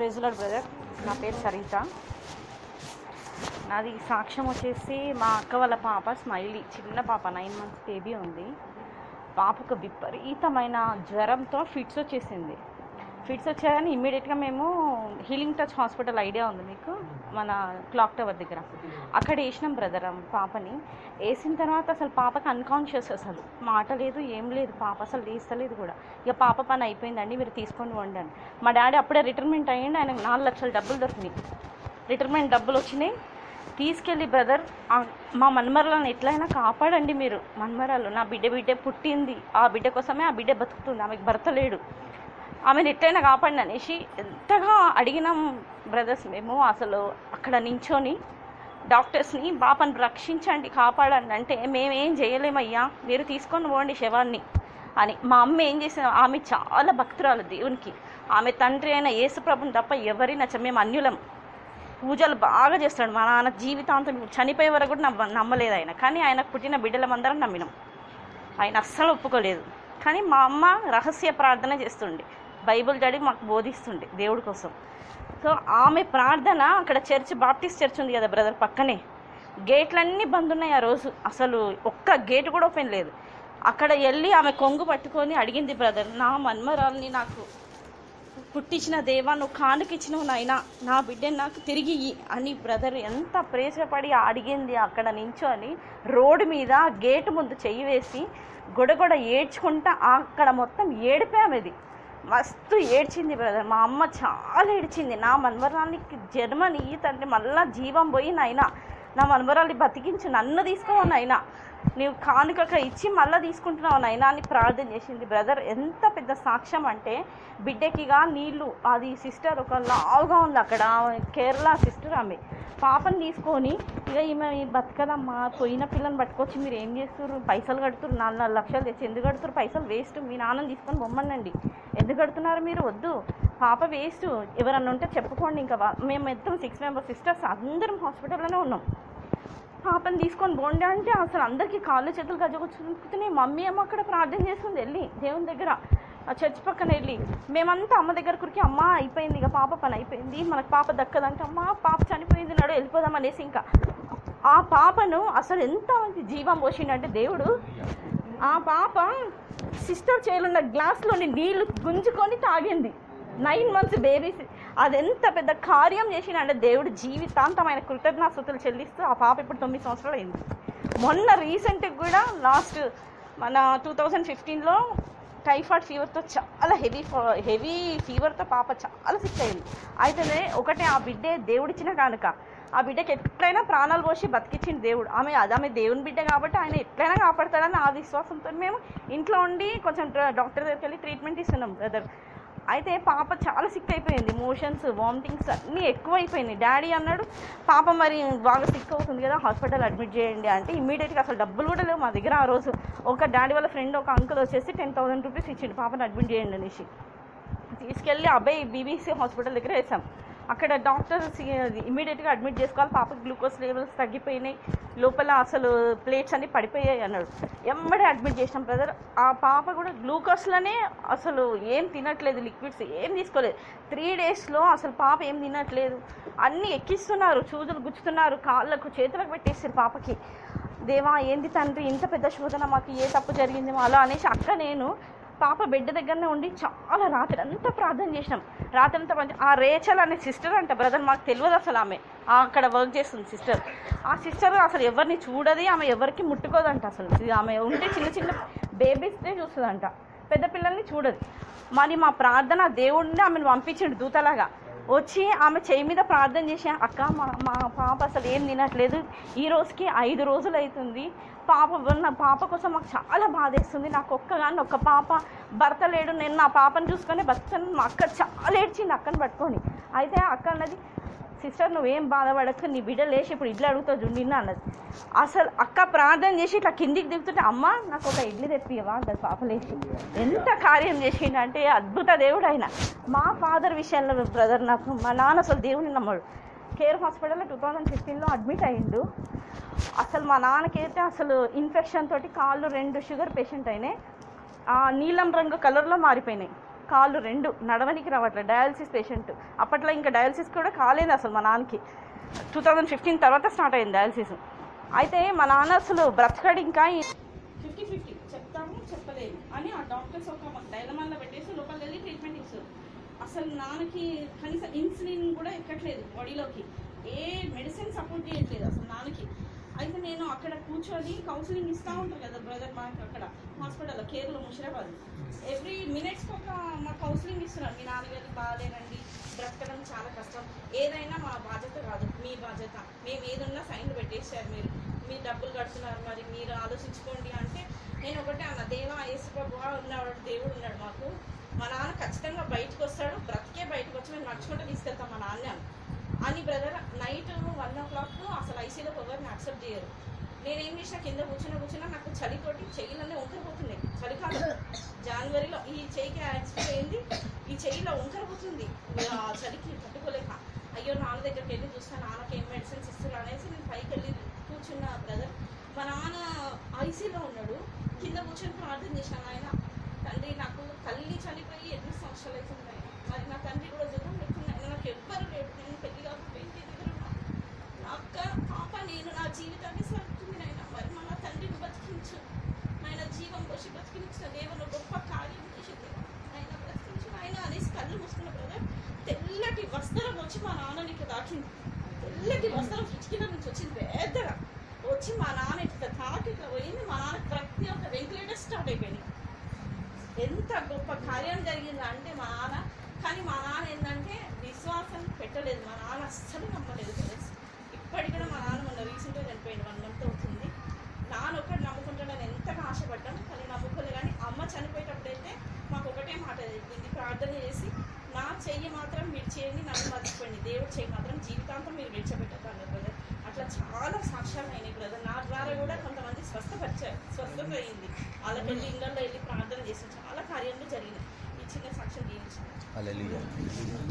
ప్రెజులర్ brother. నా పేరు సరిత. నాది సాక్ష్యం వచ్చేసి మా అక్క వాళ్ళ పాప స్మైలీ. చిన్న పాప నైన్ మంత్స్ బేబీ ఉంది. పాపకు విపరీతమైన జ్వరంతో ఫిట్స్ వచ్చేసింది. ఫిట్స్ వచ్చాయని ఇమ్మీడియట్గా మేము హీలింగ్ టచ్ హాస్పిటల్ ఐడియా ఉంది మీకు మన క్లాక్ టవర్ దగ్గర. అక్కడ వేసినాం బ్రదర్ పాపని. వేసిన తర్వాత అసలు పాపకి అన్కాన్షియస్ అసలు. మాట లేదు ఏం లేదు పాప అసలు లేస్తలేదు కూడా. ఇక పాప పని అయిపోయిందండి మీరు తీసుకొని వండండి మా డాడీ అప్పుడే రిటైర్మెంట్ అయ్యండి ఆయనకు నాలుగు లక్షల డబ్బులు దొరికినాయి. రిటైర్మెంట్ డబ్బులు వచ్చినాయి. తీసుకెళ్ళి బ్రదర్ మా మన్మరాలను ఎట్లయినా కాపాడండి మీరు. మన్మరాలు నా బిడ్డ బిడ్డ పుట్టింది. ఆ బిడ్డ కోసమే ఆ బిడ్డ బతుకుతుంది. ఆమెకు భర్త లేడు. ఆమెను ఎట్లయినా కాపాడిన అనేసి ఎంతగా అడిగినాం బ్రదర్స్ మేము అసలు అక్కడ నించొని. డాక్టర్స్ని పాపను రక్షించండి కాపాడండి అంటే మేమేం చేయలేమయ్యా మీరు తీసుకొని పోండి శవాన్ని అని. మా అమ్మ ఏం చేసిన ఆమె చాలా భక్తురాలు దేవునికి. ఆమె తండ్రి అయిన యేసుప్రభుని తప్ప ఎవరి నచ్చ? మేము అన్యులం. పూజలు బాగా చేస్తాడు. మా నాన్న జీవితాంతం చనిపోయే వరకు కూడా నమ్మ నమ్మలేదు ఆయన. కానీ ఆయనకు పుట్టిన బిడ్డలమందరం నమ్మినాం. ఆయన అస్సలు ఒప్పుకోలేదు. కానీ మా అమ్మ రహస్య ప్రార్థన చేస్తుండే. బైబిల్ చదివి మాకు బోధిస్తుండే దేవుడి కోసం. సో ఆమె ప్రార్థన అక్కడ చర్చ్ బాప్టిస్ట్ చర్చ్ ఉంది కదా బ్రదర్ పక్కనే. గేట్లన్నీ బంద్ ఉన్నాయి ఆ రోజు. అసలు ఒక్క గేట్ కూడా ఓపెన్ లేదు. అక్కడ వెళ్ళి ఆమె కొంగు పట్టుకొని అడిగింది బ్రదర్ నా మన్మరాల్ని నాకు పుట్టించిన దేవా నువ్వు కానుకిచ్చినవు నాయన నా బిడ్డని నాకు తిరిగి అని బ్రదర్ ఎంత ప్రేసపడి అడిగింది అక్కడ నించొని రోడ్డు మీద గేటు ముందు చెయ్యి వేసి గొడగొడ ఏడ్చుకుంటా అక్కడ మొత్తం ఏడిపోయామెది మస్తు ఏడ్చింది బ్రదర్ మా అమ్మ చాలా ఏడ్చింది. నా మన్మరానికి జన్మని తండ్రి మళ్ళా జీవం పోయి నాయన నా మన్మరాల్ని బతికించు నన్ను తీసుకోవు నాయన. నీవు కానుకక ఇచ్చి మళ్ళీ తీసుకుంటున్నావు నాయన అని ప్రార్థన చేసింది బ్రదర్ ఎంత పెద్ద సాక్ష్యం అంటే బిడ్డకిగా నీళ్ళు అది సిస్టర్ ఒక లావుగా ఉంది అక్కడ కేరళ సిస్టర్ ఆమె. పాపని తీసుకొని ఇక ఈమె బతకదమ్మా పోయిన పిల్లని పట్టుకొచ్చి మీరు ఏం చేస్తారు పైసలు కడుతురు నాలుగు నాలుగు లక్షలు తెచ్చి ఎందుకు కడుతురు పైసలు వేస్ట్ మీ నాన్నని తీసుకొని బొమ్మనండి. ఎందుకు కడుతున్నారు మీరు? వద్దు. పాప వేస్ట్. ఎవరన్నా ఉంటే చెప్పుకోండి ఇంకా మేము మొత్తం సిక్స్ మెంబర్ సిస్టర్స్ అందరం హాస్పిటల్లోనే ఉన్నాం. పాపని తీసుకొని బోండి అంటే అసలు అందరికీ కాళ్ళు చేతులు గజగొచ్చుకుతున్నాయి మమ్మీ ఏమో అక్కడ ప్రార్థన చేస్తుంది వెళ్ళి దేవుని దగ్గర ఆ చర్చ్ పక్కన వెళ్ళి. మేమంతా అమ్మ దగ్గర కురికి అమ్మ అయిపోయింది ఇక పాప పని అయిపోయింది. మనకు పాప దక్కదంటే అమ్మ పాప చనిపోయింది నాడు వెళ్ళిపోదాం అనేసి ఇంకా. ఆ పాపను అసలు ఎంత జీవం పోసిండంటే దేవుడు ఆ పాప సిస్టర్ చేయాలన్న గ్లాస్లోని నీళ్ళు గుంజుకొని తాగింది. నైన్ మంత్స్ బేబీస్ అదెంత పెద్ద కార్యం చేసినంటే దేవుడు జీవితాంతమైన ఆయన చెల్లిస్తూ ఆ పాప ఇప్పుడు తొమ్మిది సంవత్సరాలు అయింది. మొన్న రీసెంట్గా కూడా లాస్ట్ మన టూ థౌజండ్ ఫిఫ్టీన్లో టైఫాయిడ్ ఫీవర్తో చాలా హెవీ హెవీ ఫీవర్తో పాప చాలా సిక్ అయింది. అయితే ఒకటే ఆ బిడ్డే దేవుడిచ్చిన కానుక. ఆ బిడ్డకి ఎట్లయినా ప్రాణాలు పోసి బతికించింది దేవుడు. ఆమె అది ఆమె దేవుని బిడ్డ కాబట్టి ఆయన ఎట్లయినా కాపాడతాడని ఆ విశ్వాసంతో మేము ఇంట్లో ఉండి కొంచెం డాక్టర్ దగ్గరికి వెళ్ళి ట్రీట్మెంట్ ఇస్తున్నాం బ్రదర్ అయితే పాప చాలా సిక్ అయిపోయింది. మోషన్స్ వామిటింగ్స్ అన్నీ ఎక్కువ అయిపోయినాయి డాడీ అన్నాడు పాప మరి బాగా సిక్ అవుతుంది కదా హాస్పిటల్ అడ్మిట్ చేయండి అంటే ఇమీడియట్గా అసలు డబ్బులు కూడా లేవు మా దగ్గర ఆ రోజు. ఒక డాడీ వాళ్ళ ఫ్రెండ్ ఒక అంకుల్ వచ్చేసి టెన్ థౌసండ్ రూపీస్ ఇచ్చిండు. పాపను అడ్మిట్ చేయండి అనేసి. తీసుకెళ్ళి అబ్బాయి బీబీసీ హాస్పిటల్ దగ్గర వేసాం అక్కడ డాక్టర్ ఇమీడియట్గా అడ్మిట్ చేసుకోవాలి. పాపకి గ్లూకోజ్ లెవెల్స్ తగ్గిపోయినాయి. లోపల అసలు ప్లేట్స్ అన్ని పడిపోయాయి అన్నాడు. ఎమ్మడే అడ్మిట్ చేసినాం బ్రదర్. ఆ పాప కూడా గ్లూకోజ్లోనే అసలు ఏం తినట్లేదు లిక్విడ్స్ ఏం తీసుకోలేదు. త్రీ డేస్లో అసలు పాప ఏం తినట్లేదు. అన్నీ ఎక్కిస్తున్నారు చూదులు గుచ్చుతున్నారు కాళ్ళకు చేతులకు పెట్టేస్తారు పాపకి. దేవా ఏంది తండ్రి ఇంత పెద్ద శోధన మాకు ఏ తప్పు జరిగిందేమో అలా అనేసి అక్క నేను పాప బిడ్డ దగ్గరనే ఉండి చాలా రాత్రి అంతా ప్రార్థన చేసినాం. రాత్రంతా మంచి ఆ రేచల్ అనే సిస్టర్ అంట బ్రదర్ మాకు తెలియదు అసలు ఆమె. అక్కడ వర్క్ చేస్తుంది సిస్టర్ ఆ సిస్టర్ అసలు ఎవరిని చూడది ఆమె ఎవరికి ముట్టుకోదంట అసలు. ఆమె ఉంటే చిన్న చిన్న బేబీస్నే చూస్తుందంట. పెద్ద పిల్లల్ని చూడదు. మరి మా ప్రార్థన దేవుడిని ఆమెను పంపించిండు దూతలాగా. వచ్చి ఆమె చేయి మీద ప్రార్థన చేసా అక్క మా మా పాప అసలు ఏం తినట్లేదు. ఈ రోజుకి ఐదు రోజులు అవుతుంది. పాప నా పాప కోసం మాకు చాలా బాధేస్తుంది నాకు ఒక్కగాని ఒక్క పాప భర్త లేడు. నేను నా పాపను చూసుకొని బతుకుతాను. మా అక్క చాలా ఏడ్చింది అక్కని పట్టుకొని. అయితే అక్క అన్నది సిస్టర్ నువ్వేం బాధపడకు నీ బిడ్డ లేచి ఇప్పుడు ఇడ్లీ అడుగుతావు జుండిన్న అన్నది. అసలు అక్క ప్రార్థన చేసి ఇట్లా కిందికి దిగుతుంటే అమ్మ నాకు ఒక ఇడ్లీ తెప్పియవా అంటది పాప లేచి. ఎంత కార్యం చేసిండంటే అద్భుత దేవుడు ఆయన మా ఫాదర్ విషయంలో బ్రదర్ నాకు మా నాన్న అసలు దేవుని నమ్మడు. కేర్ హాస్పిటల్లో టూ థౌజండ్ ఫిఫ్టీన్లో అడ్మిట్ అయ్యిండు. అసలు మా నాన్నకైతే అసలు ఇన్ఫెక్షన్ తోటి కాళ్ళు రెండు షుగర్ పేషెంట్ అయినాయి. ఆ నీలం రంగు కలర్లో మారిపోయినాయి. కాళ్ళు రెండు నడవనికి రావట్లేదు డయాలసిస్ పేషెంట్ అప్పట్లో ఇంకా డయాలసిస్ కూడా కాలేదు అసలు మా నాన్నకి. టూ థౌజండ్ ఫిఫ్టీన్ తర్వాత స్టార్ట్ అయింది డయాలసిస్. అయితే మా నాన్న అసలు బ్రతకడు ఇంకా. ఫిఫ్టీ ఫిఫ్టీ చెప్తాము చెప్పలేదు. అని ఆ డాక్టర్స్ ఒక డైలమాల్లో పెట్టేసి లోపల వెళ్ళి ట్రీట్మెంట్ ఇస్తారు. అసలు నాన్నకి కనీసం ఇన్సులిన్ కూడా ఎక్కట్లేదు బాడీలోకి ఏ మెడిసిన్ సపోర్ట్ చేయట్లేదు అసలు నాన్నకి. అయితే నేను అక్కడ కూర్చొని కౌన్సిలింగ్ ఇస్తూ ఉంటారు కదా బ్రదర్ మాకు అక్కడ హాస్పిటల్లో కేర్లో ముషిరాబాద్ ఎవ్రీ కౌన్సిలింగ్ మీ నాన్నగారికి బాగాలేనండి బ్రతకడం చాలా కష్టం. ఏదైనా మా బాధ్యత కాదు. మీ బాధ్యత. మేము ఏదున్నా సైన్లు పెట్టేశారు మీరు. మీరు డబ్బులు కడుతున్నారు మరి. మీరు ఆలోచించుకోండి అంటే నేను ఒకటే అన్న. దేవా యేసుప్రభు ఉన్నాడు దేవుడు ఉన్నాడు మాకు. మా నాన్న ఖచ్చితంగా బయటకు వస్తాడు. బ్రతికే బయటకు వచ్చి మేము నడుచుకుంటూ తీసుకెళ్తాం మా నాన్న అని brother night one o'clock అసలు ఐసీలో ఎవరిని యాక్సెప్ట్ చేయరు. నేనేం చేసినా కింద కూర్చున్న కూర్చున్నా నాకు చలితోటి చెయ్యిలోనే ఉంకరిపోతున్నాయి చలికాలం జనవరిలో ఈ చెయ్యికి యాక్సిడెంట్ అయింది. ఈ చెయ్యిలో ఉంకరిపోతుంది ఆ చలికి పట్టుకోలేక అయ్యో నాన్న దగ్గరికి వెళ్ళి చూస్తాను నాన్నకి ఏం మెడిసిన్స్ ఇస్తున్నా అనేసి నేను పైకి వెళ్ళి కూర్చున్న బ్రదర్ మా నాన్న ఐసీలో ఉన్నాడు. కింద కూర్చొని ప్రార్థన చేశాను ఆయన తండ్రి నాకు తల్లి చనిపోయి ఎన్ని సంవత్సరాలు అవుతున్నాయి మరి నా తండ్రి కూడా జగం లేకుండా నాకు ఎవ్వరు లేడు నేను పెళ్ళి కాకపోయింది ఇంటి దగ్గర నా అక్క పాప నేను నా జీవితాన్ని సరుతుంది నాయన మరి మన తండ్రిని బతికించు ఆయన జీవం పోసి బతికించిన దేవుని గొప్ప కార్యం చేసి ఆయన బ్రతికించు ఆయన అనేసి కళ్ళు మూసుకున్న బ్రదర్ తెల్లటి వస్త్రం వచ్చి మా నాన్నని ఇట్లా తాకింది తెల్లటి వస్త్రం కిటికీల నుంచి వచ్చింది పెద్దగా వచ్చి మా నాన్న ఇట్లా తాకి ఇట్లా పోయింది మా నాన్న ప్రతి ఒక్క వెంటిలేటర్ స్టార్ట్ అయిపోయింది ఎంత గొప్ప కార్యం జరిగింది అంటే మా నాన్న. కానీ మా నాన్న ఏంటంటే విశ్వాసం పెట్టలేదు మా నాన్న అస్సలు నమ్మలేదు ఫ్రెండ్స్ ఇప్పటికి కూడా మా నాన్న మొన్న రీసెంట్గా చనిపోయింది వన్ మంత్ అవుతుంది నాన్న ఒకటి నమ్ముకుంటాడని ఎంతగా ఆశపడ్డాం కానీ నమ్ముకోలేదు కానీ అమ్మ చనిపోయేటప్పుడైతే మాకు ఒకటే మాట చెప్పింది ప్రార్థన చేసి నా చెయ్యి మాత్రం మీరు చేయండి నన్ను మర్చిపోయింది దేవుడు చెయ్యి మాత్రం జీవితాంతం మీరు విడిచిపెట్టద్దు బ్రదర్ అట్లా చాలా సాక్ష్యాలు అయినాయి బ్రదర్ నా ద్వారా కూడా కొంతమంది స్వస్థపరిచారు అయింది. వాళ్ళకి వెళ్ళి ఇళ్ళల్లో వెళ్ళి ప్రార్థన చేసి చాలా కార్యాలు జరిగినాయి. ఈ చిన్న సాక్ష్యం దీవించాను